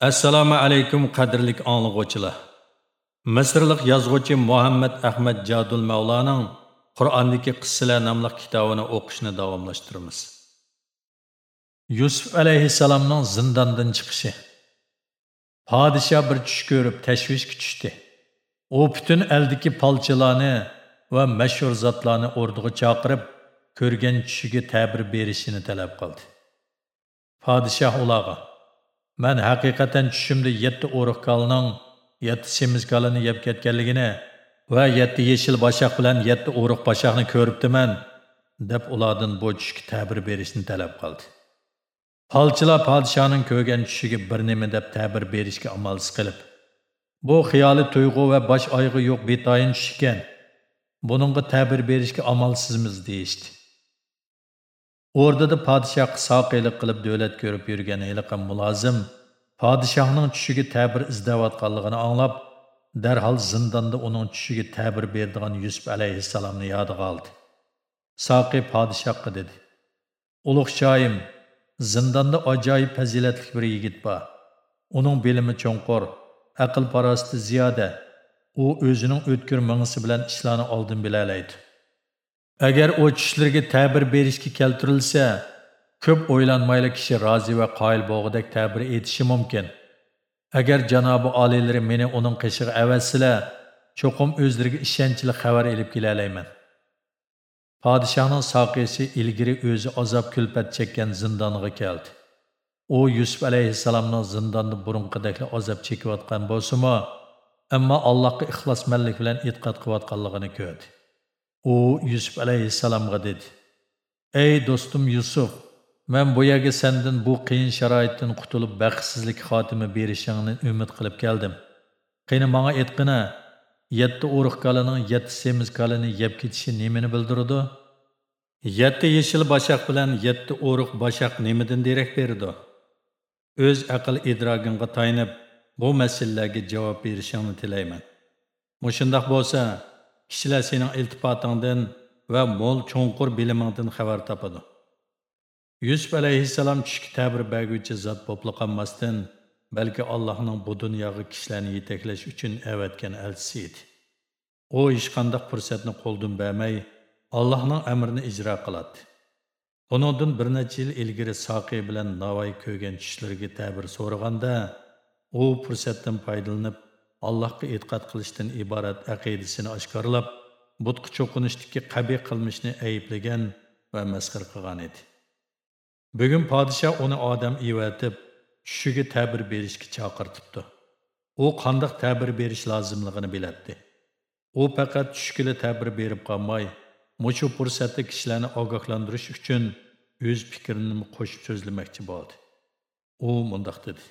assalomu alaykum qadrlik anglag'uvchilar misrlik yozuvchi muhammad ahmad jadul mavlaning qur'ondagi qissalar nomli kitobini o'qishni davomlashtiramiz. Yusuf alayhissalomning zindondan chiqishi. Podshoh bir tush ko'rib tashvishga tushdi. U butun eldagi palchilarni va mashhur zotlarni o'rdiga chaqirib ko'rgan tushiga ta'bir berishini talab qildi. Podshoh ularga man haqiqatan tushimda yetti o'riq kalning yetti semiz kalini yeb ketganligini va yetti yeshil bashaq bilan yetti o'riq bashaqni ko'ribdiman deb ulardan bu tushga ta'bir berishni talab qildi. Palchilar podshoning ko'rgan tushiga bir nima deb ta'bir berishga amalsiz qilib bu xiyoli tuyg'u va bosh oyg'i yo'q betayin tush ekan buningga ta'bir berishga amalsizmiz deyishdi. O'rdada podshoh soqiylik qilib davlat ko'rib yurgan heliqan mulozim podshohning tushiga ta'bir izlayotganligini anglab darhol zindonda uning tushiga ta'bir berdigan yusuf alayhissalomni yodiga oldi Saqi podshohga dedi Uluq shoyim zindonda ajoyib fazilatli bir yigit bor uning bilimi cho'nqur aql parosati ziyoda u o'zining o'tkir mingisi bilan ishlarni oldin bilalaydi agar u tushlarga ta'bir berishga keltirilsa ko'p o'ylanmayli kishi rozi va qoyil bo'g'idek ta'bir etishi mumkin. Agar janobi oliylari meni uning qishig'i avatsilar cho'qim o'zlariga ishonchli xabar ilib kelalayman podshohning soqiysi ilgari o'zi azob kulpat chekkan zindonga keldi. U yusuf alayhissalomning zindonda burunqidakli azob chekayotgan bo'lsimi ammo allohga ixlosmanlik bilan e'tiqod qilayotganligini ko'rdi. U yusuf alayhissalomga dedi ey do'stim yusuf man bu yerga sendan bu qiyin sharoitdan qutulib baxtsizlik xotimi berishingni umid qilib keldim. Qani manga aytqina yetti urug' kalining yetti semiz kalini yeb ketishi nimani bildiradi yetti yeshil bashaq bilan yetti urug' bashaq nimadan derak berdi? O'z aql idrogingga tayanib bu masalalarga javob berishingni tilayman. Mushundoq bo'lsa kishilar sening iltifotingdan va mo'l cho'nqur bilimingdan xabar topadi. Yusuf alayhissalom tushga tabir berguvchi zot bo'pli qolmasdan balki allohning bu dunyoga kishilarni yetaklash uchun avatgan elchisi edi u hech qanday fursatni qo'ldan bermay allohning amrini ijro qiladi uningdan bir necha yil ilgari soqiy bilan navoiy ko'rgan tushlarga tabir so'raganda u fursatdan foydalanib Allohga e'tiqod qilishdan iborat aqidasini oshkorlab, butqa cho'qinishdagi qabih qilmishni ayblagan va masxir qilgan edi. Bugun podshoh uni odam ivatib, tushiga ta'bir berishga chaqirtibdi. U qandoq ta'bir berish lozimligini biladi. U faqat tushkili ta'bir berib qolmay, mushu fursatda kishilarni ogohlantirish uchun o'z fikrini qo'shib so'zlamoqchi bo'ldi. U mundaq dedi: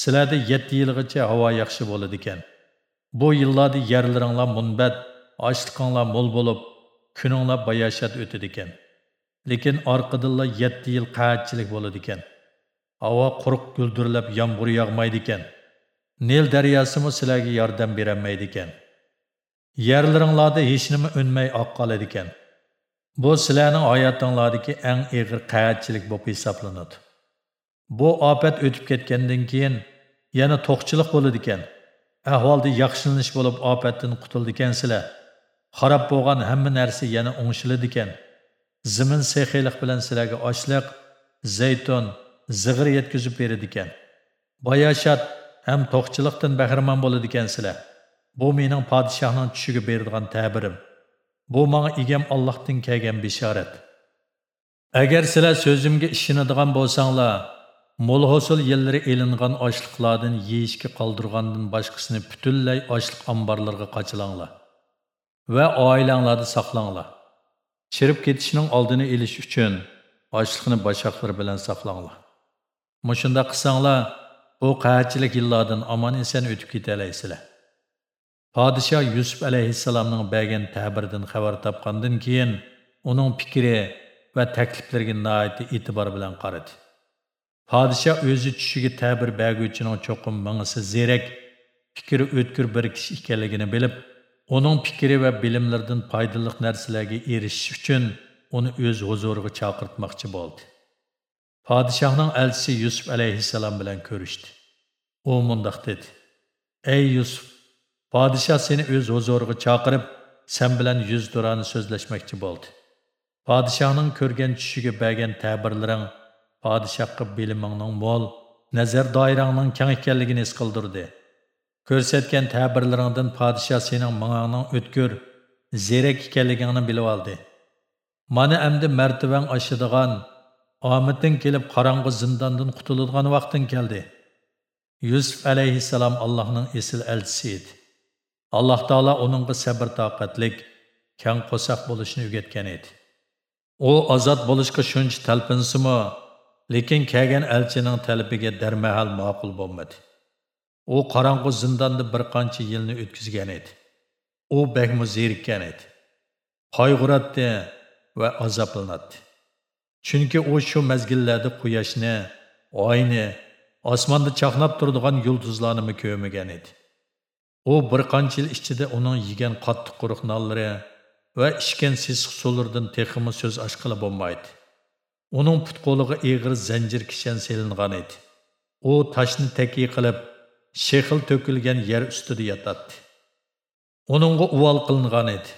Sizlarda 7 yilgacha havo yaxshi bo'ladi ekan. Bu yillarda yerlaringlar munbat, ochliqinglar mo'l bo'lib, kuninglar bayashat o'tadi ekan. Lekin orqadilla 7 yil qaatchilik bo'ladi ekan. Havo quruq guldirlab yomg'ir yog'maydi ekan. Nil daryosimi sizlarga yordam berolmaydi ekan. Yerlaringlarda hech nima o'nmay oq qoladi ekan. Bu sizlarning hayotinglardagi eng og'ir qayatchilik bo'lib hisoblanadi. Bu ofat o'tib ketgandan keyin yana to'qchilik bo'ladi ekan. Ahvolda yaxshilanish bo'lib ofatdan qutuldi ekansizlar. Xarob bo'lgan hamma narsa yana o'ngshiladi ekan. Zimin sexilik bilan sizlarga ochliq, zaytun, zig'ir yetkazib beradi ekan. Bayashat ham to'qchilikdan bahramon bo'ladi ekansizlar. Bu mening podshohning tushiga beradigan ta'birim. Bu menga egam Allohdan kelgan bishorat. Agar sizlar so'zimga ishonadigan bo'lsanglar, mo'l hosil yillari elingan ochliqlardan yeyishga qoldirgandan boshqasini butunlay ochliq omborlarga qochilanglar va oilanglarni saqlanglar chirib ketishning oldini olish uchun ochliqni boshaqlar bilan saqlanglar. Mushunda qilsanglar bu qahatchilik yillardan omon eson o'tib ketalaysizlar. Podshoh yusuf alayhissalomning bergan ta'birdan xabar topgandan keyin uning fikri va takliflariga nihoyatda e'tibor bilan qaradi. Padişah o'zi tushiga ta'bir berguvchining cho'qim mingisi zerak, fikri o'tkir bir kishi ekanligini bilib, onun fikri və bilimlərdən faydalıq nərsələrə erişiş üçün onu öz huzuruna çağırtmaqçı oldu. Padişahın elçisi Yusuf əleyhissalam ilə görüşdü. O mündəq dedi: "Ey Yusuf, padişah səni öz huzuruna çağırıb sən bilən yüz duranı sözləşməkçi oldu. Padişahın görgən düşüşüə bəgən təbirlərin padişahqa biliminin mol, nəzər dairənin kən ikənligini his qıldırdı." Ko'rsatgan ta'birlaringdan podshoh sening mingangning o'tkir zerak ekanligingni bilib oldi. Mana endi martabang oshadigan omading kelib qorong'i zindondan qutuladigan vaqting keldi. Yusuf alayhissalom allohning esil elchisi edi. Alloh taolo uningga sabr toqatlik kang qo'saq bo'lishni o'rgatgan edi. U ozod bo'lishga shuncha talpinsimi lekin kelgan elchining talabiga darmahal ma'qul bo'lmadi. U qorong'u zindonda bir qancha yilni o'tkazgan edi. U bakmu zerikkan edi. Qayg'uratdi va azoblanadi. Chunki u shu mazgillarda quyoshni oyni osmonda chaqnab turadigan yulduzlarni ko'rmagan edi. U bir qancha yil ichida uning yegan qattiq quruq nonlari va ichgan sisiq suvlardan texmi so'z ochqili bo'lmaydi. Uning put qo'liga eg'ir zanjir kishan selingan edi. U toshni taki qilib shexil to'kilgan yer ustida yotadi uningga uvol qilingan edi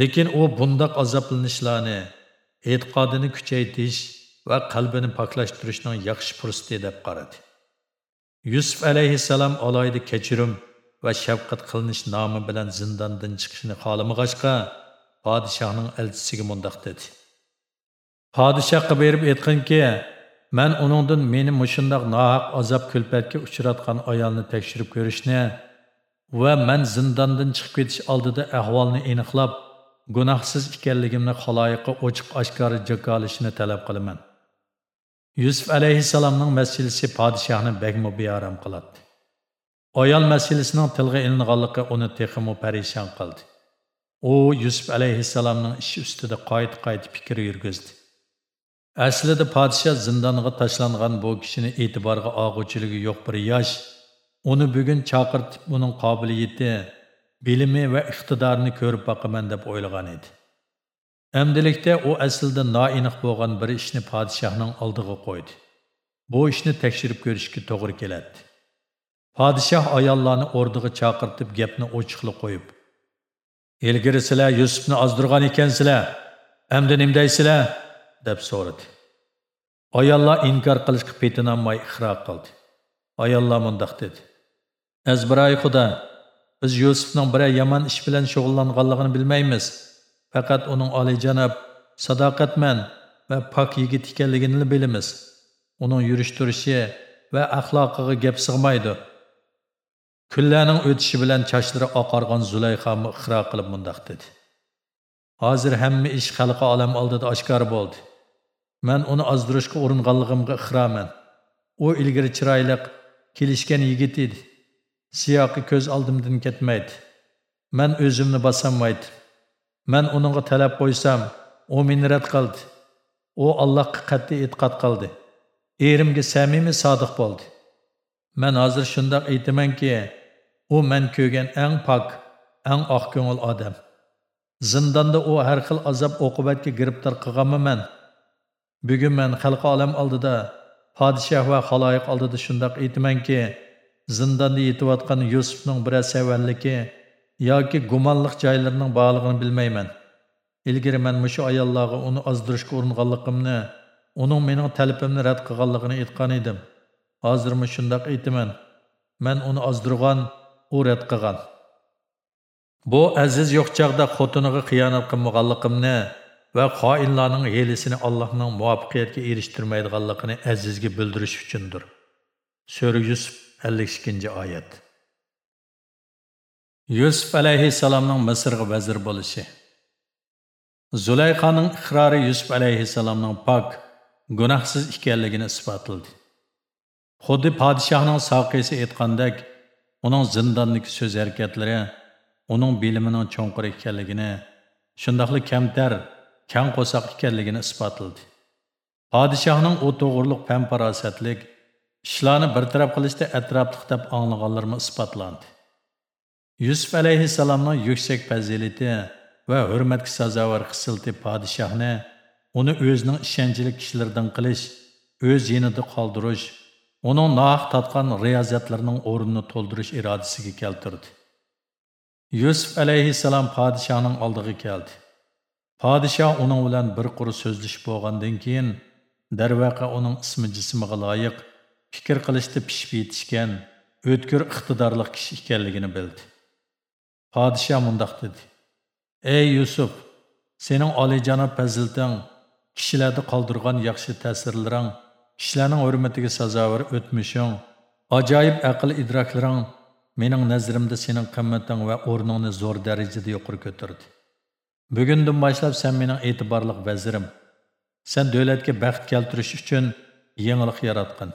lekin u bundoq azoblanishlarni e'tiqodini kuchaytirish va qalbini poklashtirishning yaxshi fursati deb qaradi. Yusuf alayhissalom aloyida kechirim va shafqat qilinish nomi bilan zindondan chiqishni xohlamag'achqa podshohning elchisiga mundoq dedi. Podshohga berib aytqinki man uningdan meni mushundoq nohaq azob kulpatga uchratgan ayolni tekshirib ko'rishni va man zindondan chiqib ketish oldida ahvolni aniqlab gunohsiz ekanligimni xaloyiqqa ochiq oshkora jakolishini talab qilaman yusuf alayhissalomning masalasi podshohni bagmu bearam qiladi ayol masalasining tilga ilinganligi uni texmu parishon qildi u yusuf alayhissalomning ishi ustida qayt qayt fikr Əslində aslida podshoh təşlanğan tashlangan bu kishini e'tiborga og'uvchiligi yo'q bir yosh uni bugun chaqirtib bunun qobiliyati bilimi va iqtidorini ko'rib boqaman deb o'ylagan edi Əmdilikdə o əslində наиниq bolğan bir işni падишахның aldığı qoydu. Bu ishni tekshirib ko'rishga to'g'ri keladi. Padişah ayollarni orduğa chaqirtib gapni ochiqli qo'yib, "Ilgari sizlar Yusufni ozdirgan ekansizlar, endi nimdaysizlar?" Deb so'radi. Ayollar inkor qilishga petinolmay ixro qildi. Ayollar mundaq dedi: "Azbiray xudo, biz Yusufning biror yomon ish bilan shug'ullanganligini bilmaymiz." faqat uning olijanob sadoqatman va pok yigit ekanligini bilamiz uning yurish turishi va axloqiga gap sig'maydi kunlarning o'tishi bilan chochlari oqargan zulayxonni ixro qilib mundoq dedi hozir hamma ish xalqi olam oldida oshkor bo'ldi man uni ozdirishga uringanligimga ixroman u ilgari chiroyli kelishgan yigit edi. Siyoqi ko'z oldimdan ketmaydi. Man o'zimni bosolmaydi man uningga talab qo'ysam u meni rad qildi. U allohga qat'iy e'tiqod qildi. Erimga samimiy sodiq Мен man hozir shundoq aytamanki u man ko'rgan eng pok eng oq ko'ngil odam. Zindonda u har xil azob oqibatga giribtor qilganman bugun man xalqi olam oldida podshoh va xaloyiq oldida shundoq aytmanki zindonda yetayotgan yusufning bir savarligi yoki gumonliq joylarining borlig'ini bilmayman. Ilgari man mushu ayollarga uni ozdirishga uringanligimni uning mening talabimni rad qilganligini aytgan edim. Hozirmi shundoq aytaman man uni ozdirgan u rad qilgan. Bu aziz yo'q chog'da xotiniga xiyonat qilmaganligimni va qoillarning hiylasini allohning muvaffaqiyatga erishtirmaydiganligini azizga bildirish uchundir. Sura yusuf ellik ikkinchi oyat. Yusuf alayhissalomning misrga vazir bo'lishi. Zulayxaning iqrori yusuf alayhissalomning pok gunohsiz ekanligini isbotladi. Xuddi podshohning soqisi aytgandek uning zindondagi so'z harakatlari uning bilimining cho'nqir ekanligini shundoqli kamtar kang qo'saq ekanligini isbotladi podshohning u to'g'riliq pan farosatlik ishlarni bartaraf qilishda atrofliq deb anglaganlarmi isbotlandi. Yusuf alayhissalomning yuksak fazilati va hurmatga sazovor xislati podshohni uni o'zining ishonchli kishilaridan qilish o'z yinida qoldirish uning nohaq tatgan riyozatlarining o'rnini to'ldirish irodasiga keltirdi. Yusuf alayhissalom podshohning oldiga keldi. Podshoh uning bilan bir quru so'zlashib bo'lgandan keyin darvaqa uning ismi jismiga loyiq fikr qilishda pishib yetishgan o'tkir iqtidorli kishi ekanligini bildi. Podshoh mundaq dedi. Ey yusuf sening olijanob fazilating kishilarda qoldirgan yaxshi ta'sirlaring kishilarning hurmatiga sazovor o'tmishing ajoyib aql idroklaring mening nazrimda sening qimmating va o'rningni zo'r darajada yuqori ko'tardi. Bugundan boshlab sen mening e'tiborli vazirim. Sen davlatga baxt keltirish uchun yangilik yaratgan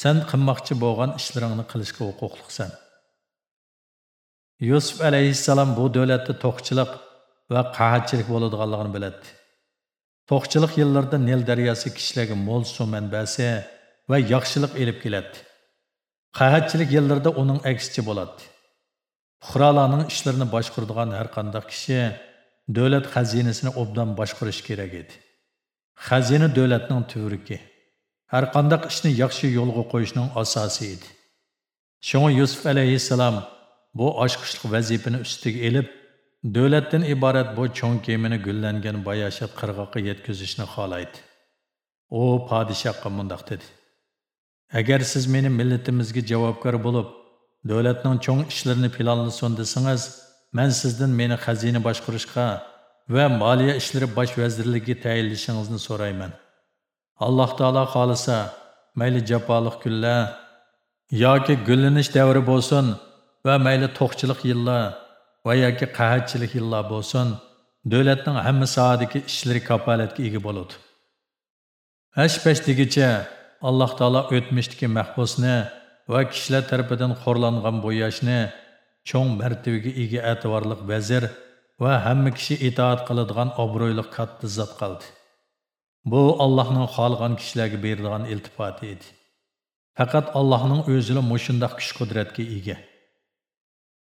sen qilmoqchi bo'lgan ishlaringni qilishga сән. yusuf әлейхиссалам bu davlatda to'qchilik va qahatchilik bo'ladiganligini biladi to'qchilik yillarida nil daryosi кішілігі mo'l suv manbasi va yaxshilik еліп keladi qahatchilik yillarida uning aksicha bo'ladi fuqarolarning ishlarini башқұрдыған har qanday kishi davlat xazinasini obdan boshqarish kerak edi. Xazina davlatning tuvriki. Har qanday ishni yaxshi yo'lga qo'yishning asosi edi. Shunga yusuf alayhissalom bu oshqishliq vazifani ustiga elib davlatdan iborat bu cho'ng kemini gullangan bayashat qirg'oqqa yetkazishni xohlaydi. U podshohga mundoq dedi. Agar siz meni millatimizga javobgar bo'lib davlatning cho'ng ishlarini planlasin desangiz man sizdan meni xazina boshqarishga va moliya ishlari bosh vazirligiga tayinlashingizni so'rayman alloh taolo xohlasa mayli jafoliq kunlar yoki gullanish davri bo'lsin va mayli to'qchilik yillar va yoki qahatchilik yillar bo'lsin davlatning hamma sohadagi ishlari kapolatga ega bo'ladi hash pash degicha alloh taolo o'tmishdagi mahbusni va kishilar tarafidan xo'rlangan bu yoshni cho'ng martabaga ega e'tiborli vazir va hamma kishi itoat qiladigan obro'li katta zot qildi bu allohning الله نان beradigan iltifoti edi faqat allohning o'zini یوسف kuch qudratga ega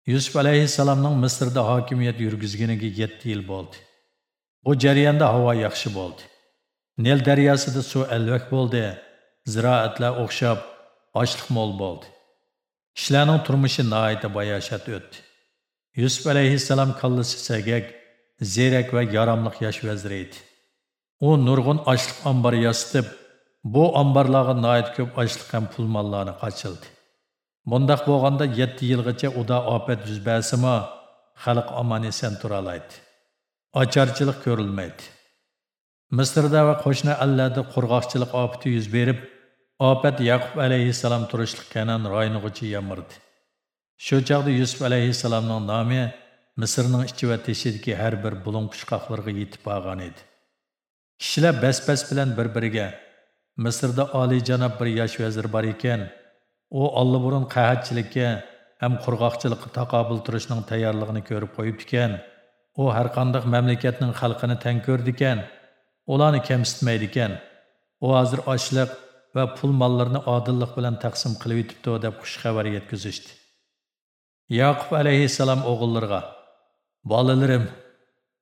yusuf ده misrda hokimiyat yurgizganiga بود. yil bo'ldi ده هوا havo yaxshi bo'ldi nil daryosida suv alvak bo'ldi ziroatlar o'xshab ochliq mo'l bo'ldi kishilarning turmushi noita bayoshat o'tdi yusuf alayhissalom kallasi sagak zerak va yaramliq yosh vazir edi u nurg'un ochliq ombor yasitib bu omborlarga noit ko'p ochliq ham pul mollarni qochildi Bundaq bo'lganda 7 yilgacha uda ofat yuz bersimi, xalq omon eson turalaydi. Ocharchilik ko'rilmaydi. Misrda va qo'shni allarda qurg'oqchilik ofati yuz berib, ofat Yaqub alayhissalom turishlik Kanan royinig'icha yamirdi. Shu chaqda Yusuf alayhissalomning nomi Misrning ichi va teshidagi har bir bulun qushqoqlarga yetib borgan edi. Kishilar bas-bas bilan bir-biriga Misrda oliyjanob bir yosh vazir bor ekan, u allaburun qahatchilikka ham qurg'oqchilikqa taqobil turishning tayyorligini ko'rib او ekan u har qanday mamlakatning xalqini tang ko'rdi ekan ularni kamsitmaydi ekan u hozir ochliq va pul mollarni odillik bilan taqsim qilib yetibdi deb xush xabar yetkazishdi yaqub alayhissalom o'g'illarga bolalarim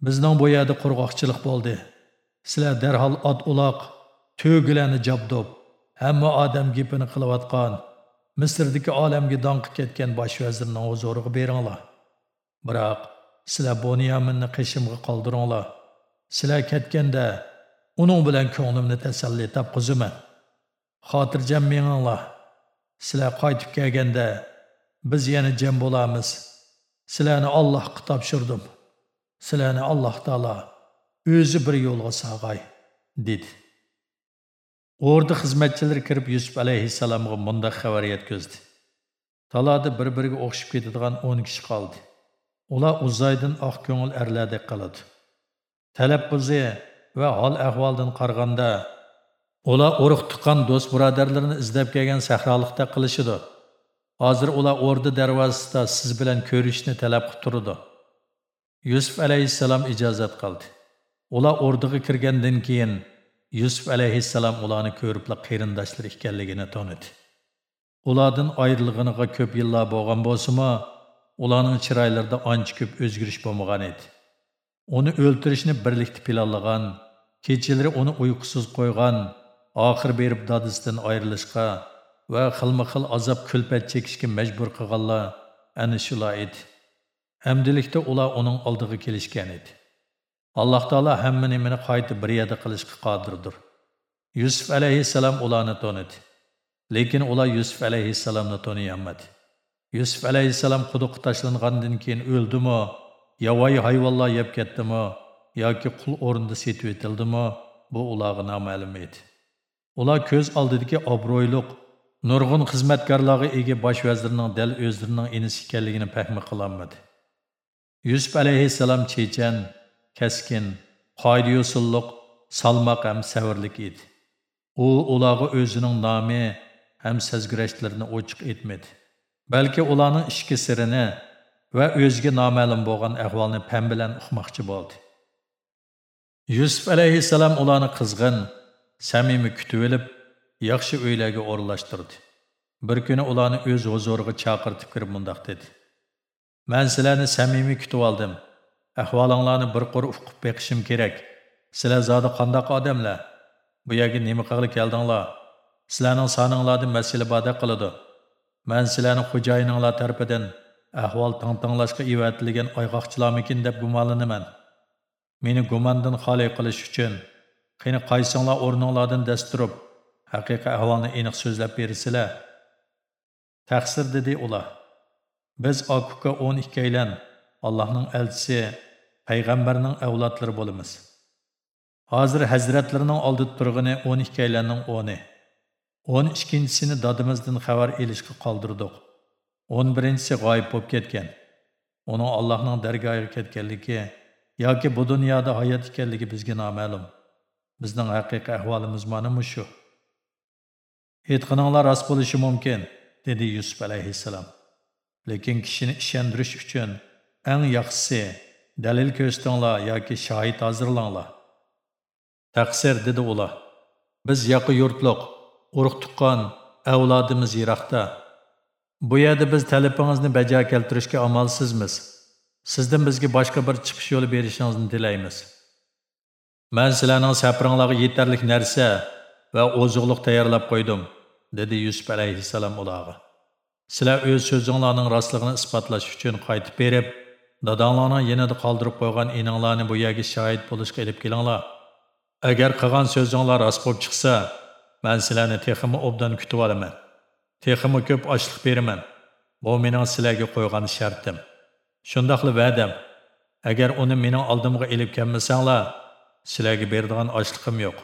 bizning bu yerda qurg'oqchilik bo'ldi sizlar darhol ot uloq to'gilarni jabdob hamma odam gapini qilayotgan Misrdagi olamga donqib ketgan bosh vazirning huzuriga beringlar. Biroq sizlar Boniyaminni qishimga qoldiringlar. Sizlar ketganda uning bilan ko'nglimni tasalli topqizaman. Xotirjam menglar Sizlar qaytib kelganda biz yana jam bo'lamiz. Sizlarni Allohga topshirdim. Sizlarni Alloh taolo o'zi bir yo'lga sog'ay, dedi. o'rdi xizmatchilari kirib Yusuf alayhissalomga mundaq xabar yetkazdi. taloda bir-biriga o'xshib ketadigan o'n kishi qoldi. Ular uzaydin oq ko'ngil arlardek qiladi. Talabbuzi va hol ahvoldan qaraganda ular urug' tuqqan do'st birodarlarini izlab kelgan sahrolikda qilishidi. Hozir ular o'rdi darvozasida siz bilan ko'rishni talab qilib turdi. Yusuf alayhissalom ijozat qildi. Ular o'rdiga kirgandan keyin Yusuf alayhissalom ularni ko'ribla qarindoshlar ekanligini tonidi. Ulardan ayrilganiga ko'p yillar bo'lgan bo'lsa-mu, ularning chiroylarida ancha ko'p o'zgarish bo'lmagan edi. Uni o'ltirishni birlikda planlagan, kechalari uni uyqusiz qo'ygan, oxir berib dadisidan ayrilishga va xilma-xil azob kulpat chekishga majbur qilganlar ana shular edi. Hamdilikda ular uning oldiga kelishgan edi. Alloh taolo hamma nimani qayta bir yerda qilishga qodirdir. Yusuf alayhissalom ularni tonidi Lekin ular Yusuf alayhissalomni toniyolmadi Yusuf alayhissalom quduqqa tashlangandan keyin o'ldimi, yovvoyi hayvonlar yeb ketdimi yoki qul o'rnida setib etildimi, bu ularga noma'lum edi. Ular ko'z oldidagi obro'yliq, nurg'un xizmatkorlarga ega bosh vazirning dal o'zlarining inisi ekanligini fahmi qilolmadi. Yusuf alayhissalom chechan, kaskin, qoida yo'sulliq, salmoq ham savrlik edi. U ularga o'zining nomi ham sezgirashlarini ochiq etmadi. Balki ularning ishki sirini va o'ziga noma'lum bo'lgan ahvolni pam bilan uqmoqchi bo'ldi. Yusuf alayhissalom ularni qizg'in, səmimi kutib olib, yaxshi uylarga o'rlashtirdi. Bir kuni ularni o'z huzuriga chaqirtib kirib mundoq dedi: "Men sizlarni samimiy kutib oldim. Ahvolinglarni bir qor uqib beqishim kerak. Sizlar zodi qandoq odamlar? Bu yerga nima qilib keldinglar? Sizlarning soninglardan masala bada qiladi. Men sizlarni xo'jayininglar tarafidan ahvol tang-tanglashga ivatilgan oyg'oqchilarmikin deb gumoniman. Meni gumondan xoli qilish uchun qani qaysinglar o'rninglardan dast turib, haqiqiy ahvolni aniq so'zlab bersizlar. Taqsir dedi ular. Biz okuka 12 aylan Allohning elchisi, payg'ambarning avlodlari bo'lamiz. Hozir hazratlarining oldida turgani 12 aylanning 10i. 12-sini dadimizdan xabar elishga qoldirdik. 11-si g'oyib bo'lib ketgan. Uni Allohning dargohiga ketganligi yoki bu dunyoda hayot ekanligi bizga noma'lum. Bizning haqiqiy ahvolimiz mana shu. Aytganinglar rost bo'lishi mumkin, dedi Yusuf alayhissalom. Lekin kishini ishontirish uchun eng yaxshisi dalil ko'rsatinglar yoki shohid hozirlanglar. Taqsir dedi ular. Biz yaqi yurtliq, urug' tuqqan avlodimiz yiroqda. Bu yerda biz talabingizni bajo keltirishga amalsizmiz. Sizdan bizga boshqa bir chiqish yo'li berishingizni tilaymiz. Men sizlarning sapringlarga yetarlik narsa va oziqlik tayyorlab qo'ydim, dedi Yusuf alayhissalom ularga. Sizlar o'z so'zinglarning rostligini isbotlash uchun қайтып berib, dadanglarning yanada qoldirib qo'ygan ininglarni bu yerga shohid bo'lishga olib kelinglar. Agar qilgan so'zinglar rost bo'lib chiqsa, men sizlarni texmi obdan kutib olaman. Texmi ko'p ochliq beraman. Bu mening sizlarga qo'ygan shartim. Shundaqli va'dam. Agar uni mening oldimga elib kelmasanglar, sizlarga beradigan ochliqim yo'q.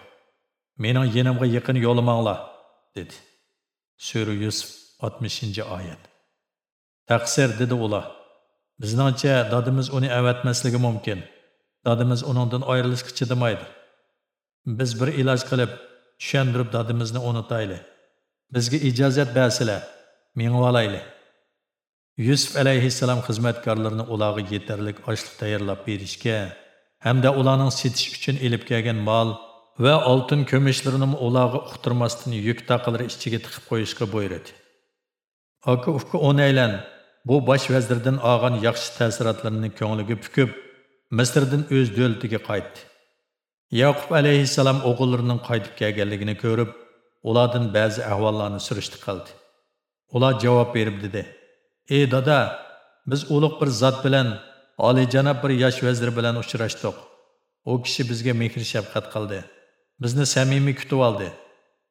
Mening yenimga yaqin yo'limanglar, dedi. Sura Yusuf 60-oyat. Taqsir dedi ular. Bizningcha dadimiz uni avatmasligi mumkin. Dadimiz uningdan ayrilishga chidamaydi. Biz bir iloj qilib, tushundirib dadimizni unutayli. Bizga ijozat bersizlar, mengib olayli. Yusuf alayhissalom xizmatkorlarini ularga yetarlik ochliq tayyorlab berishga hamda ularning setish uchun elib kelgan mol va oltin ko'mishlarini ularga uqtirmasdan yuk taqilari ichiga tiqib qo'yishga buyurdi. Aka ufka o'naylan bu bosh vazirdan olgan yaxshi ta'sirotlarini ko'ngliga pukib, Misrdan o'z davlatiga qaytdi. Yaqub alayhissalom o'g'illarining qaytib kelganligini ko'rib, ulardan ba'zi ahvollarni surishti qildi. Ular javob berib dedi: "Ey dada, biz ulug' bir zot bilan oliyjanob bir yosh vazir bilan uchrashdik. U kishi bizga mehr shafqat qildi. Bizni samimiy kutib oldi.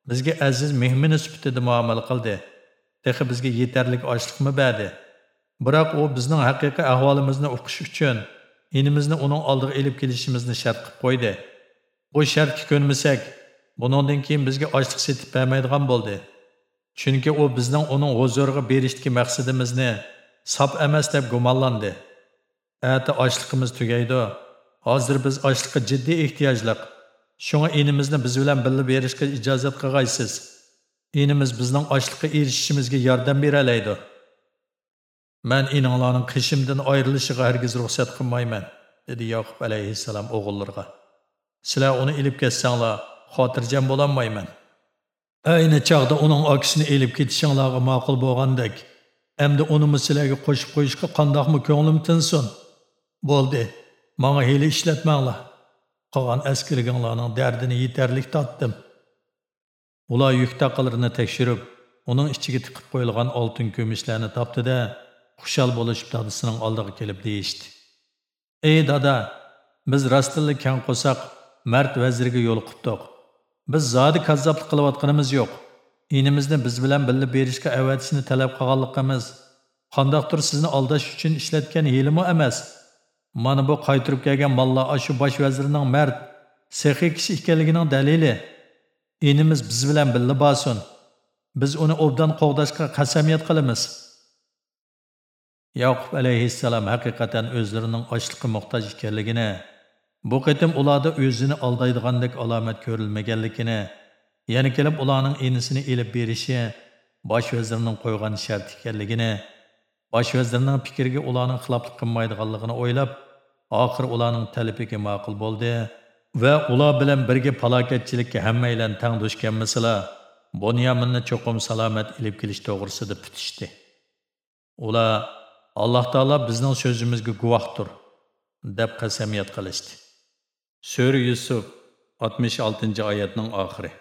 Bizga aziz mehmon sifatida muomala qildi. Texi bizga yetarli ochliqmi berdi. Biroq u bizning haqiqiy ahvolimizni o'qish uchun inimizni uning oldiga elib kelishimizni shart qilib qo'ydi. Bu shartga ko'nmasak, buningdan keyin bizga ochliq setib bermaydigan bo'ldi. Chunki u bizning uning huzuriga berishdagi maqsadimizni sop emas deb gumonlandi. Ati ochliqimiz tugaydi. Hozir biz ochliqqa jiddiy ehtiyojliq. Shunga inimizni biz bilan birga berishga ijozat qilgaysiz. Inimiz bizning ochliqqa erishishimizga yordam bera oladi. Men ininglarning qishimdan ayrilishiga hargiz ruxsat qilmayman, dedi Yoqub alayhissalom o'g'illariga. Sizlar uni ilib ketsanglar, xotirjam bo'lolmayman. Ayni chog'da uning okisini elib ketishinglarga ma'qul bo'lgandek, endi unimi sizlarga qo'shib qo'yishga qandoqmi ko'nglim tinsin? Bo'ldi. Menga hili ishlatmanglar. Qolgan askarlarning dardini yetarlik totdim. Ular yuk taqalarini tekshirib, uning ichiga tiqib qo'yilgan oltin kumushlarni topdida xushal bo'lishib dadasining oldiga kelib deyishdi ey dada biz rostilla kang qo'saq mard vazirga yo'l qilibdiq biz zodi kazzoblik qilayotganimiz yo'q inimizni biz bilan birga berishga avatishni talab qilganligimiz qandoqdir sizni aldash uchun ishlatgan hilimi emas mana bu qaytirib kelgan mollar ashu bosh vazirning mard sehiy kishi ekanligining dalili inimiz biz bilan birga bo'lsin. biz uni obdan qo'g'dashga qasamiyat qilamiz yaqub alayhissalom haqiqatan o'zlarining ochliqqa muhtoj ekanligini bu qitim ularda o'zini aldaydigandek alomat ko'rilmaganligini yana kelib ularning enisini ilib berishi bosh vazirning qo'ygan shart ekanligini bosh vazirning fikriga ularning xiloflik qilmaydiganligini o'ylab oxiri ularning talabiga ma'qul bo'ldi va ular bilan birga falokatchilikka hammaylan tang duch kelmaslar bunyaminni саломат илиб келиш тўғрисида путишди. Улар ular alloh taolo bizning so'zimizga guvohdir deb qasamiyat qilishdi sura yusuf 66 oyatning oxiri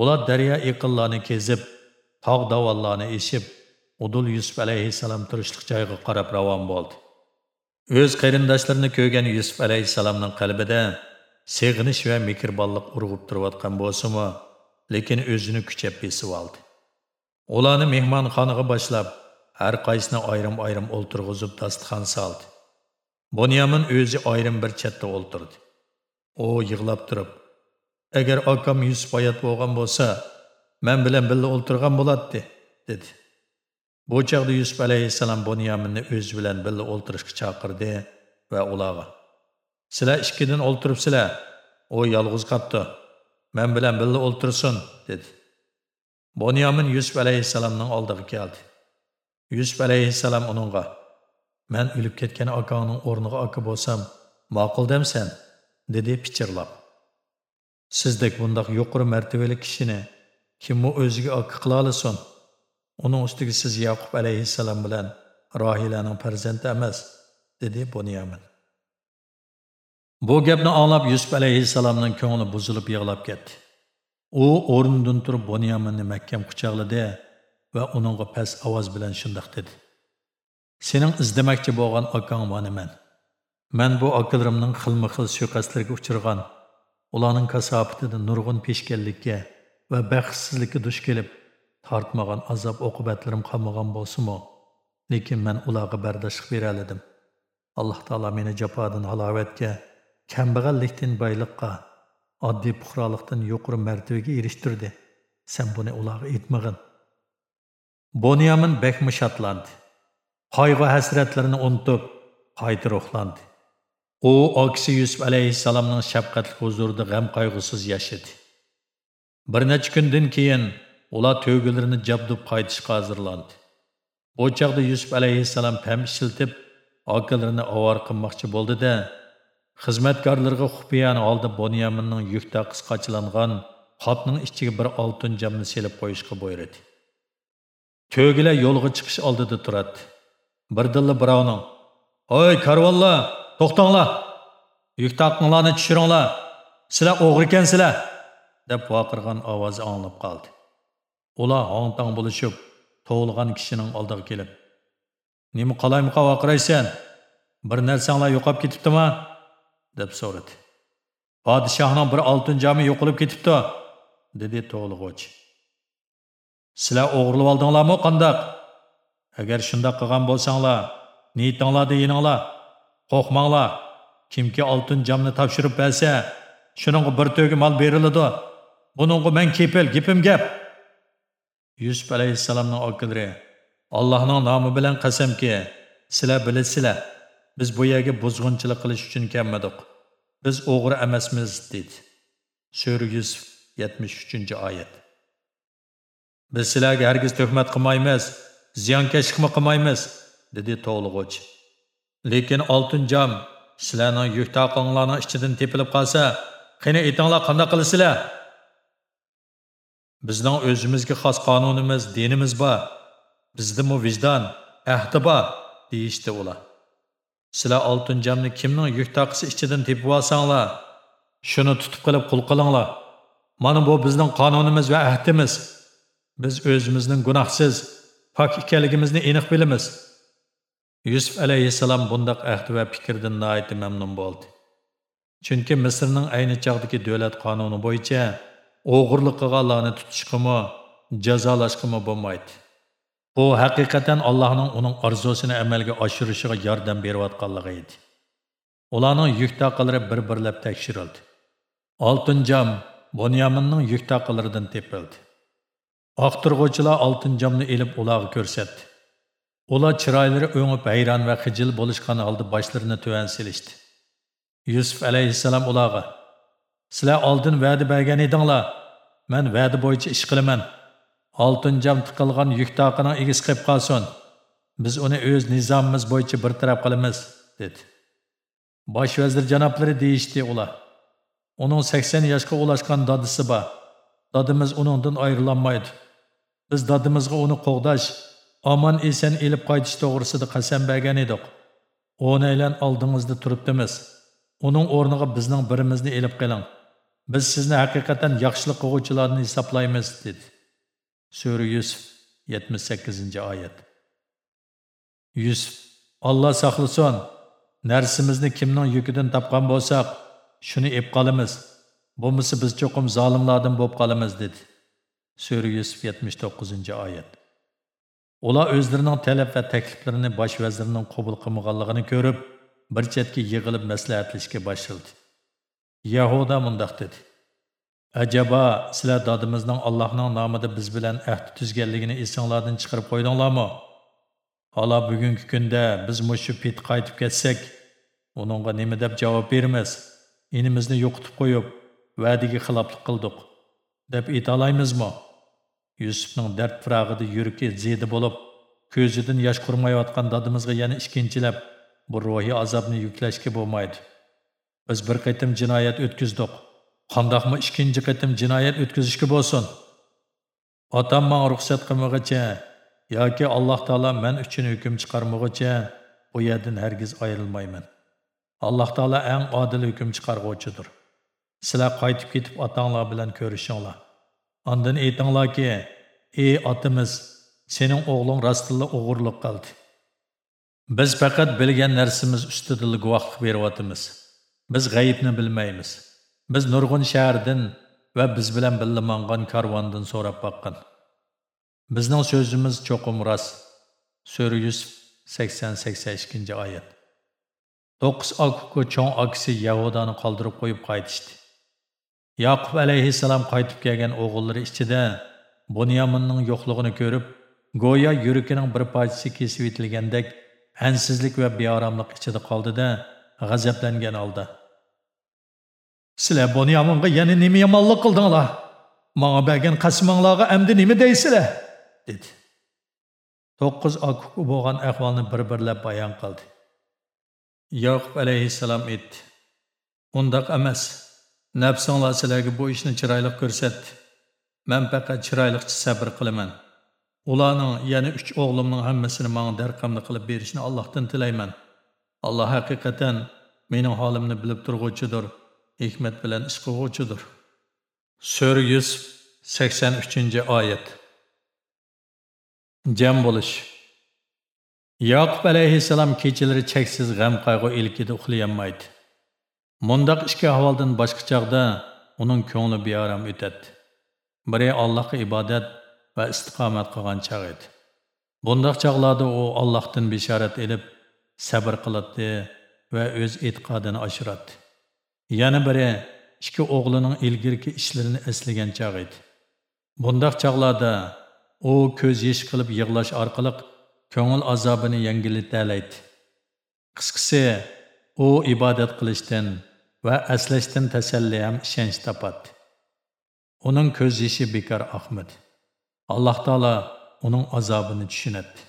ular daryo iqinlarni kezib tog' davollarni eshib udul yusuf alayhissalom turishlik joyiga qarab ravon bo'ldi. O'z qarindoshlarini ko'rgan yusuf alayhissalomning qalbida seg'inish va mehribonlik urg'ib turayotgan bo'lsimi lekin o'zini kuchab besib oldi. Ularni mehmonxonaga boshlab har qaysini ayrim ayrim o'ltirg'izib dastxon soldi. Bunyamin o'zi ayrim bir chetda o'ltirdi. U yig'lab turib agar akam yusuf hayot bo'lgan bo'lsa men bilan birga o'ltirgan bo'lardi" dedi. Bu çağda yusuf alayhissalom bunyaminni o'zi bilan birga o'ltirishga chaqirdi va ularga sizlar ikkidan o'ltiribsizlar O yolg'iz kattı. men bilan birga o'ltirsin dedi. Bunyamin yusuf alayhissalomning oldiga keldi yusuf aleyhisselam uningga Men o'lib ketgan akangning o'rniga aka bo'lsam makul demsen dedi pichirlab sizdek bundak yuqori martabali kishini kimmi o'ziga aka akı olasin uning ustiga siz yaqub alayhissalom bilan rohilaning farzandi emas dedi bunyamin bu gapni anglab yusuf alayhissalomning ko'ngli buzilib yig'lab ketdi. U o'rnidan turib bunyaminni mahkam quchoqladi va uningga past ovoz bilan shundoq dedi. Sening izlamoqchi bo'lgan akang mana men. man bu akalarimning xilma xil suiqasdlarga uchragan ularning kasobatida nurg'un peshkanlikka va baxtsizlikka duch kelib tortmagan azob oqibatlarim qolmagan bo'lsimi lekin man ularga bardoshlik beraladim alloh taolo meni jafodan halovatga kambag'allikdan boyliqqa oddiy puhrolikdan yuqori martabaga erishtirdi. Sen buni ularga aytmag'in. Bunyamin bakmi shodlandi qayg'u hasratlarini unutib qayta ruhlandi. U okisi yusuf alayhissalomning shafqatli huzurida g'am qayg'usiz yashadi bir necha kundan keyin ular to'gilarini jabdub qaytishga hazırlandı. bu çağda yusuf aleyhisselam pəm ishiltib akıllarını avar qilmoqchi bo'ldi-da, xizmatkorlarga xufiyan holda Bunyaminning yuk taqis qachilangan qopning ichiga bir oltin jamni selib qo'yishga buyurdi. To'gilar yo'lga chiqish oldida turadi. Birdilla birovning "Oy karvonlar, to'xtanglar. Yuk taqinglarni tushiringlar. Sizlar o'g'ri ekansizlar" deb vaqirgan ovozi anglab qoldi. Ular hong-tong bo'lishib, to'g'ilgan kishining oldiga kelib, "Nima qalaymiqa vaqiraysan? Bir narsanglar yo'qolib ketibdimi?" deb so'radi. "Podshohning bir oltin jami yo'qolib ketibdi" dedi to'g'lig'uvchi. "Sizlar o'g'irlab oldinglarmi qandoq? Agar shundoq qilgan bo'lsanglar, niyatinglarni yeninglar. Qo'rqmanglar. Kimki oltin jamni topshirib bersa, shuningga bir to'gi mol beriladi. Buningga men kepil, gapim gap." Yusuf alayhissalomning okilari Allohning nomi bilan qasamki, sizlar bilasizlar, biz bu yerga buzg'unchilik qilish uchun kelmadik. Biz o'g'ri emasmiz, dedi. Sura Yusuf 73-oyat. Biz sizlarga hargiz tuhmat qilmaymiz, ziyonkashlikmi qilmaymiz, dedi to'g'lig'uvchi. Lekin oltin jam sizlarning yuk taqinglarning ichidan tepilib qolsa, qani aytinglar qanday qilasizlar? Bizning o'zimizga xos qonunimiz, dinimiz bor. Bizdimi vijdon, ahdi bor, deyishdi ular. Sizlar oltin jamni kimning yuk taqisi ichidan tepib olsanglar, shuni tutib qilib qul qilinglar. Mana bu bizning qonunimiz va ahdimiz. biz o'zimizning gunohsiz pok ekanligimizni aniq bilamiz yusuf alayhissalom bundoq ahd va fikrdan nihoyatda mamnun bo'ldi chunki misrning ayni chog'dagi davlat qonuni bo'yicha o'g'irlik qilganlarni tutishqimi jazolashqimi bo'lmaydi. Bu haqiqatan allohning uning orzusini amalga oshirishiga yordam berayotganligi edi. Ularning yuk taqilari bir birlab tekshirildi. Oltinjom bunyaminning yuk taqilaridan tepildi. Oqtirg'uvchilar oltinjomni ilib ularga ko'rsatdi. Ular chiroylari o'ngib hayron va xijil bo'lishgan holda boshlarini tuvan silishdi. Yusuf alayhissalom ularga sizlar oldin va'da bergan edinglar. Man va'da bo'yicha ish qilaman. Oltin jam tiqilgan yuk toqining egisi qilib qolsin. Biz uni o'z nizomimiz bo'yicha bartaraf qilamiz dedi. Bosh vazir janoblari deyishdi ular. Uning sakson yoshga ulashgan dadisi bor. Dadimiz uningdan ayrilolmaydi biz dadimizga uni qo'g'dash omon eson elib qaytish to'g'risida qasam bergan edik. O'naylan oldingizda turibdimiz. Uning o'rniga bizning birimizni elib qiling biz sizni haqiqatan yaxshilik qilg'uvchilarni hisoblaymiz dedi Sura Yusuf 78. oyat. Yusuf olloh saqlasin, narsimizni kimning yukidan topgan bo'lsak, shuni ep qolamiz. Bo'lmasa biz cho'qim zolimlardan bo'lib qolamiz dedi. Sura Yusuf 79. oyat. Ular o'zlarining talab va takliflarini bosh vazirning qabul qilmaganligini ko'rib, bir chetga yig'ilib maslahatlashga boshladi. Yahuda mundoq dedi: ajabo sizlar dadimizning Allohning nomida biz bilan ahd tuzganligini esinglardan chiqarib qo'ydinglarmi? Hala bugungi kunda biz mushu pit qaytib ketsak, uningga nima deb javob beramiz? Inimizni yo'qotib qo'yib, va'daga xiloflik qildik deb aytolaymizmi? Yusufning dard firog'ida yuragi zedi bo'lib, ko'zidan yosh qurmayotgan dadimizga yana ikkinchilab bu ruhiy azobni yuklashga bo'lmaydi. Biz bir qaytim jinoyat o'tkazdik. qandoqmi ikkinchi qatim jinoyat o'tkazishga bo'lsin? Otam man ruxsat qilmag'icha yoki alloh taolo men uchun hukm chiqarmag'icha bu yerdan hargiz ayrilmayman. Alloh taolo eng odil hukm chiqarg'uvchidir. Sizlar qaytib ketib otanglar bilan ko'rishinglar. Ondan aytinglarki ey otimiz sening o'g'ling rostilla o'g'irlik qildi. Biz faqat bilgan narsamiz ustida guvohlik beryapmiz biz g'ayibni bilmaymiz Biz nurg'un shahardan va biz bilan birga mangan karvondan so'rab baqqan. Bizning so'zimiz cho'qim rost. Sura Yusuf 80-82 oyat. 9 okuku cho'ng aksi Yahudani qoldirib qo'yib qaytishdi. Yaqub alayhissalom qaytib kelgan o'g'illari ichida Bunyaminning yo'qligini ko'rib, go'yo yuragining bir parchasi kesib etilgandek ansizlik va beoromlik ichida qoldida g'azablangan holda Sizlar Bunyaminga yana nima yomonlik qildinglar? Menga bergan qasminglarga endi nima deysizlar? dedi. 9 okuku bo'lgan ahvolni bir-birlab bayon qildi. Yaqub alayhissalom aytdi: "Undaq emas. Nafsinglar sizlarga bu ishni chiroyli ko'rsatdi. Men faqat chiroyliqcha sabr qilaman. Ularning ya'ni uch o'g'limning hammasini menga darqamli qilib berishni Allohdan tilayman. Alloh haqiqatan mening holimni bilib turg'uvchidir." hikmat bilan ish qilg'uvchidir sura yusuf sakson uchinchi oyat jam bo'lish yoqub alayhissalom kechalari cheksiz g'am qayg'u ilkida uxlayolmaydi mundoq ikki ahvoldan boshqa chog'da uning ko'ngli beorom o'tadi biri allohga ibodat va istiqomat qilgan chaq edi bundaq chaqlarda u allohdan bishorat ilib sabr qiladi va o'z e'tiqodini oshiradi Yana biri ikki o'g'lining ilgirki ishlarini eslagan chaq edi. Bundaq chaqlarda u ko'z yesh qilib yig'lash orqali ko'ngil azobini yengillatalaydi. Qisqasi, u ibodat qilishdan va aslashdan tasalli ham ishonch topadi. Uning ko'z yeshi bekor oqmadi. Allah taolo onun azabını düşünetti.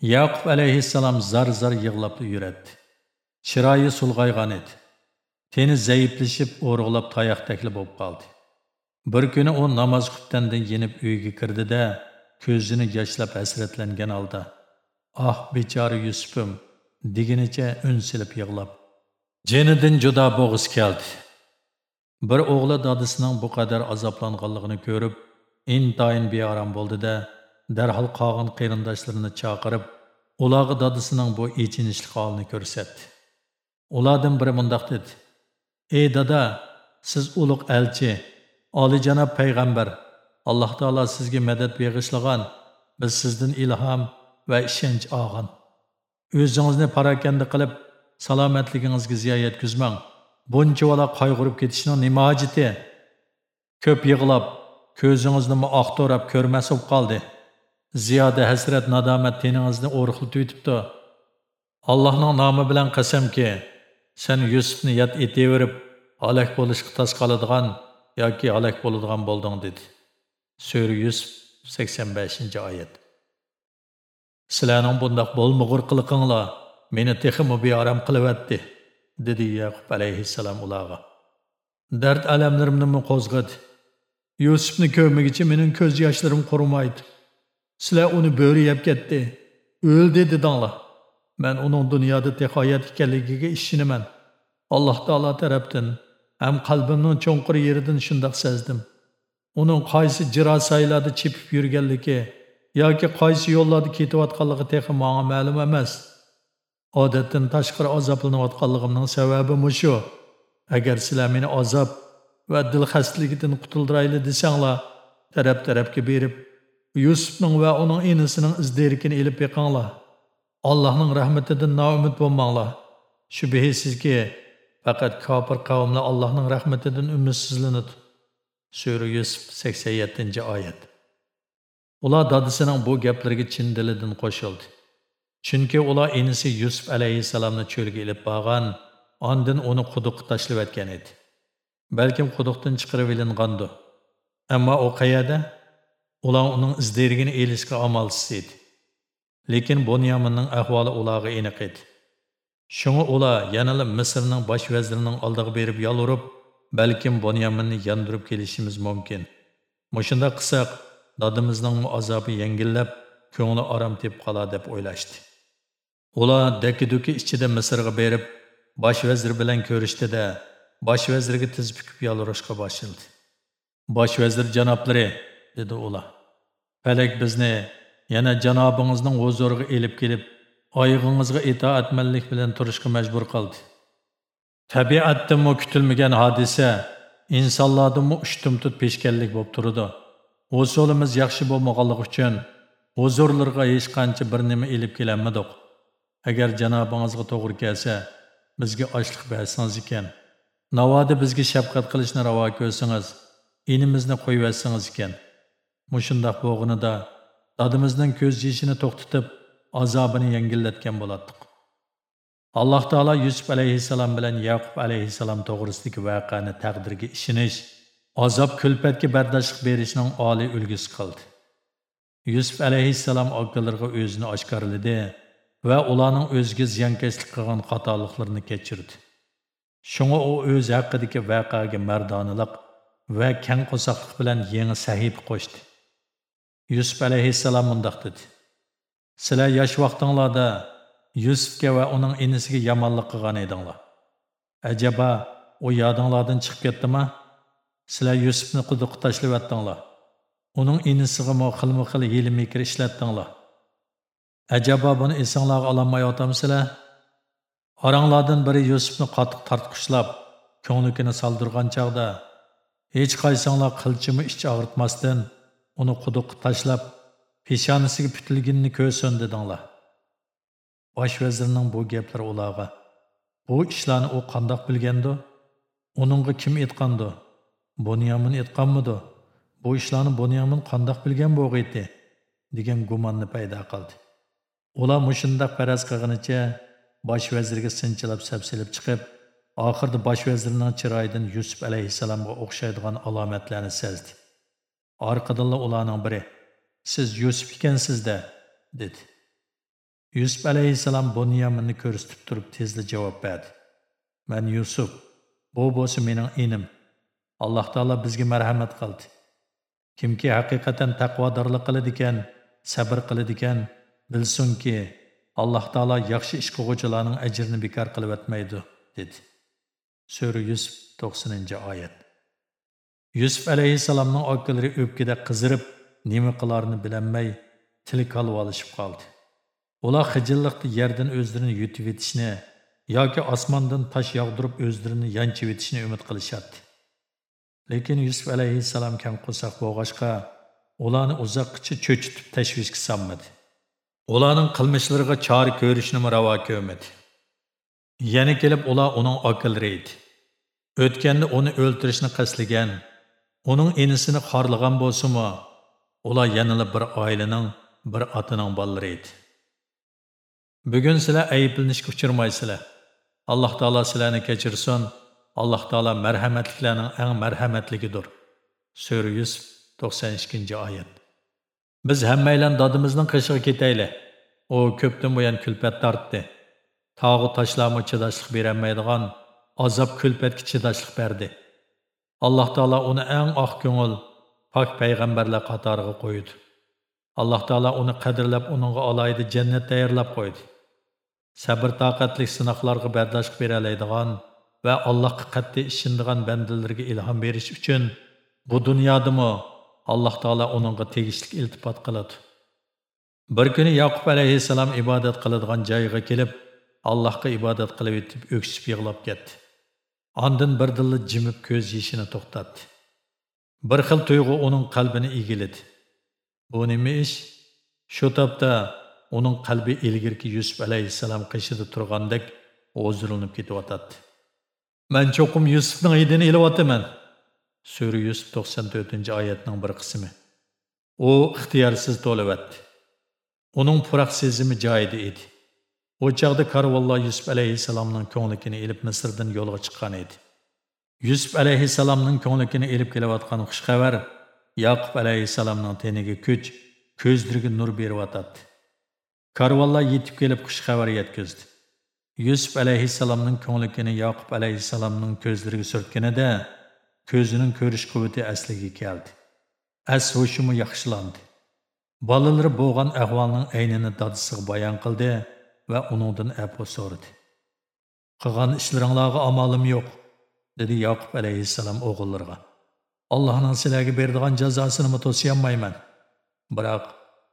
Yaqub aleyhisselam zar-zar yig'lab yuradi. Chiroyi sulg'aygan edi. Teni zaiflashib, o'rg'lab tayoqdakli bo'lib qoldi. Bir kuni u namoz xubtandan yenib uyga kirdi-da, ko'zini yoshlab hasratlangan holda, "Ah, bechora Yusufim" deginicha un silib yig'lab, jenidan juda bo'g'iz keldi. Bir o'g'li dadisining bu qadar azoblanganligini ko'rib, intayin bearam bo'ldi-da, darhol qolgan qarindoshlarini chaqirib, ularga dadasining bu echinishli holini ko'rsatdi. Ulardan biri mundoq dedi: "Ey dada, siz ulug' elchi, olijanob payg'ambar, Alloh taolo sizga madad beg'ishlagan, biz sizdan ilhom va ishonch olgan. O'zingizni parakanda qilib, salomatligingizga ziyo yetkazmang. Buncha vala qayg'urib ketishning nima hojati? Ko'p yig'lab, ko'zingizni oqtorab ko'rmas bo'lib qoldi. Ziyoda hasrat nadomat teningizni o'rxiltib yutibdi. Allohning nomi bilan qasamki, sen Yusufni yod etaverib, halak bo'lishga tas qoladigan yoki halak bo'ladigan bo'lding dedi. Sura Yusuf 85-oyat. Sizlarning bundoq bo'lmag'ur qiliqinglar meni texmi beorom qilyapti, dedi Yaqub alayhissalom ularga. Dard alamlarimni qo'zg'adi. Yusufni ko'rmagicha mening ko'z yoshlarim qurimaydi. Sizlar uni bo'ri yeb ketdi. O'ldi dedinglar. Men uning dunyoda tehayat ekanligiga ishinaman. Alloh taolo tarafdan ham qalbimning cho'nqir yeridan shundoq sezdim. Uning qaysi jirosaylarda chepib yurganligi yoki qaysi yo'llarda ketayotganligi tehi menga ma'lum emas. Odatdan tashqari azoblanayotganligimning sababi mushu. Agar sizlar meni azob va dil xastaligidan qutuldirayli desanglar, taraf-tarafga berib, Yusufning va uning inisining izderikini elib beqinglar. Allohning rahmatidan noumid bo'lmanglar. shubhasizki faqat kofir qavmlar Allohning rahmatidan umidsizlanadi. Sura Yusuf 87-oyat. Ular dadisining bu gaplariga chin dilidan qo'shildi. Chunki ular enisi Yusuf alayhissalomni cho'lga ilib borgan, ondin uni quduqqa tashlab yotgan edi. Balkim quduqdan chiqarib ilingandir. Ammo u qayerda? Ular uning izderigini elishga amalsiz edi. Lekin Bunyaminning ahvoli ularga aniq edi. Shunga ular yanada Misrning bosh vazirining oldiga berib yolurib, balkim Bunyaminni yondirib kelishimiz mumkin. Mushunda qilsak, dadimizning azobi yengillab, ko'ngli orom tep qolar deb o'ylashdi. Ular dakiduki ichida Misrga berib, bosh vazir bilan ko'rishdida, bosh vazirga tiz bukib yolurishga boshladi. Bosh vazir janoblari, dedi ular. Falak bizni yana janobingizning huzuriga elib kelib, oyig'ingizga itoatmanlik bilan turishga majbur qildi. Tabiatdan kutilmagan hodisa insonlardan ushtumtut peshkanlik bo'lib turdi. Usulimiz yaxshi bo'lmaganligi uchun huzurlarga hech qancha bir nima elib kelolmadik. Agar janobingizga to'g'ri kelsa, bizga ochliq bersangiz ekan. Navoda bizga shafqat qilishni ravo ko'rsangiz, inimizni qo'yversangiz ekan. Mushundoq bo'g'inida dadimizning ko'z yishini to'xtatib, azobini yengillatgan bo'lardik. Alloh taolo Yusuf alayhissalom bilan Yaqub alayhissalom to'g'risidagi voqeani taqdirga ishonish, azob kulpatga bardoshlik berishning oliy ulgusi qildi. Yusuf alayhissalom oqillarga o'zini oshkorladi va ularning o'ziga ziyonkashlik qilgan xatoliklarni kechirdi. Shunga u o'z haqidagi voqeaga mardonalik ва kang qo'soqlik bilan yangi sahifa qo'shdi. Yusuf alayhissalom mundaq dedi: Sizlar yosh vaqtinglarda Yusufga va uning inisiga yomonlik qilgan edinglar. Ajaba, u yodinglardan chiqib ketdimi? Sizlar Yusufni quduqqa tashlab atdinglar. Uning inisiga mo xilma-xil hiyla-mikr ishlatdinglar. Ajaba buni esinglarga ololmay o'tamsizlar? Араңладын бірі Йосипні қатық тартқышлап, көңілікіні салдырған чағда, еч қайсаңла қылчымы іш ағыртмастын, оны құдық ташлап, пешанысығы пүтілгенні көз өндедіңла. Баш вәзірінің бұл геплер олаға. Бұл ішләні о қандақ білгенді, оныңғы кім етқанды, бұниямын етқанмыды, бұл ішләні бұниямын қандақ білген бұл ғейті, деген гуманны пайда қалды. Ола мұшында пәрәз қағыныча, bosh vazirga sinchilab sapsilib chiqib, oxirida bosh vazirning chiroyidan Yusuf alayhissalomga o'xshaydigan alomatlarni sezdi. Orqadan ularning biri "Siz Yusuf ekansiz-da" dedi. Yusuf alayhissalom Bunyaminni ko'rsatib turib tezda javob berdi. "Men Yusuf, bu bo'lsa mening inim. Alloh taolo bizga marhamat qildi. Kimki haqiqatan taqvodorlik qiladi ekan, sabr qiladi bilsinki, Allah Taala yaxşı iş qiluvchilarning əcrini bekar qılıb o'tmaydi, dedi. Sürə Yusuf 90-oyat. yusuf alayhissalomning okalari öpkədə qızırıb, nima qılarını bilənməy tili kalib alışıb qaldı. ular xijilliqda yerdən özlərini yutub etişini, yoki osmondan tosh yog'dirib o'zlarini yanchib etishni umid qilishadi lekin yusuf alayhissalom kam qo'saq bo'lg'achqa ularni uzoqqacha cho'chitib tashvishga solmadi ularning qilmishlariga chora ko'rishni ravo ko'rmadi. Yana kelib ular uning okalari edi. O'tganda uni o'ltirishni qasdlagan uning enisini xorlagan bo'lsimi ular yanada bir oilaning bir otaning bolalari edi. Bugun sizlar ayblanishga uchirmaysizlar. Alloh taolo sizlarni kechirsin. Alloh taolo marhamatliklarning eng marhamatligidir. Sura yuz to'qson ikkinchi oyat. Biz hammaylan dodimizning qishig'i ketayli u ko'pdan buyon kulpat tortdi. Tog'i toshlarmi chidashlik berolmaydigan azob kulpatga chidashlik berdi. Alloh taolo uni eng oq ko'ngil pok payg'ambarlar qatoriga qo'ydi. Alloh taolo uni qadrlab uningga alayda jannat tayyorlab qo'ydi. Sabr toqatli sinoqlarga bardosh beralaydigan va allohga qat'iy ishonadigan bandalarga ilhom berish uchun bu dunyodami alloh taolo uningga tegishlik iltifot qiladi bir kuni yaqub alayhissalom ibodat qiladigan joyiga kelib allohga ibodat qilib o'tib o'ksib yig'lab ketdi Ondan bir dilli jimib ko'z yeshini to'xtatdi. Bir xil tuyg'u uning qalbini egiladi. Bu nima ish? Shu topda uning qalbi ilgirki Yusuf alayhissalom qishida turgandek o'zirilib ketyotadi. Men cho'qim Yusufning idini ilyapman. Sura Yusuf 94-oyatning bir qismi. U ixtiyorsiz to'lavatdi. Uning puraq sezimi joyida edi. O chaqda karvonlar Yusuf alayhissalomning ko'ngligini ilib Misrdan yo'lga chiqqan edi. Yusuf alayhissalomning ko'ngligini ilib kelayotgan xush xabar Yaqub alayhissalomning teniga kuch, ko'zlariga nur beryotdi. Karvonlar yetib kelib xush xabar yetkazdi. Yusuf alayhissalomning ko'ngligini Yaqub alayhissalomning ko'zlariga surtganida ko'zining ko'rish quvvati asliga keldi. As hoshimi yaxshilandi. Bolalari bo'lgan ahvolning aynini dadisiga bayon qildi. va uningdan afu so'radi qilgan ishlaringlarga amolim yo'q dedi yoqub alayhissalom o'g'illarga allohning sizlarga beradigan jazosini to'siyolmayman biroq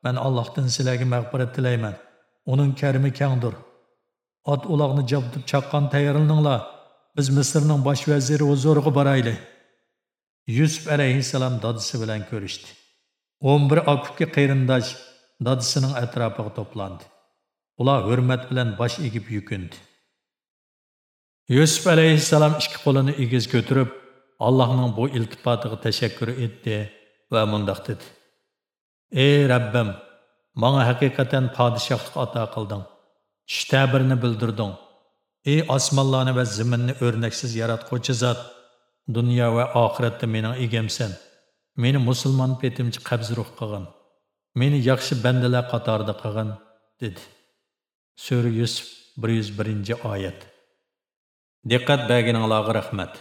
man allohdan sizlarga mag'firat tilayman uning karimi kangdir ot uloqni jabdib chaqqan tayyorlaninglar biz misrning bosh vaziri huzuriga borayli yusuf alayhissalom dadisi bilan ko'rishdi o'n bir okubga qarindosh dadisining atrofiga to'plandi Ular hurmat bilan bosh egib yükündü. Yusuf alayhissalom ikki qo'lini egiz ko'tarib, Allohning bu iltifotiga tashakkur etdi va mundoq dedi: "Ey Rabbim, menga haqiqatan podshohlik ato qilding. Tush ta'birini bildirding. Ey osmonlarni va zaminni o'rnaksiz yaratquvchi zot, dunyo va oxiratda mening egamsan. Meni musulmon petimchi qabz ruh qilgin. Meni yaxshi bandalar qatorida qilgin." dedi. Sura Yusuf 101 oyat. Diqqat berganingizga rahmat.